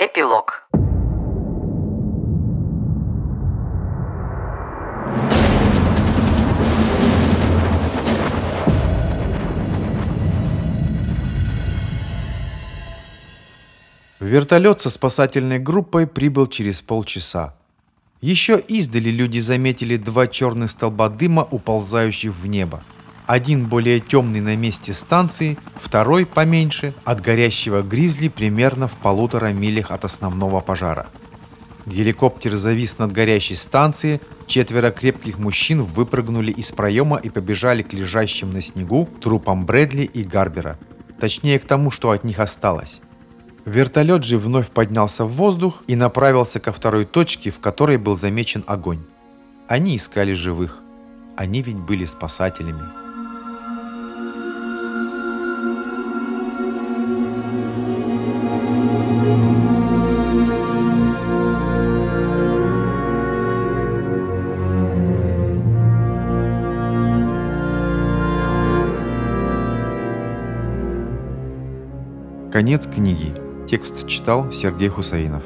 Эпилог. Вертолет со спасательной группой прибыл через полчаса. Еще издали люди заметили два черных столба дыма, уползающих в небо. Один более темный на месте станции, второй поменьше, от горящего гризли примерно в полутора милях от основного пожара. Геликоптер завис над горящей станцией, четверо крепких мужчин выпрыгнули из проема и побежали к лежащим на снегу трупам Брэдли и Гарбера. Точнее, к тому, что от них осталось. Вертолет же вновь поднялся в воздух и направился ко второй точке, в которой был замечен огонь. Они искали живых. Они ведь были спасателями. Конец книги. Текст читал Сергей Хусаинов.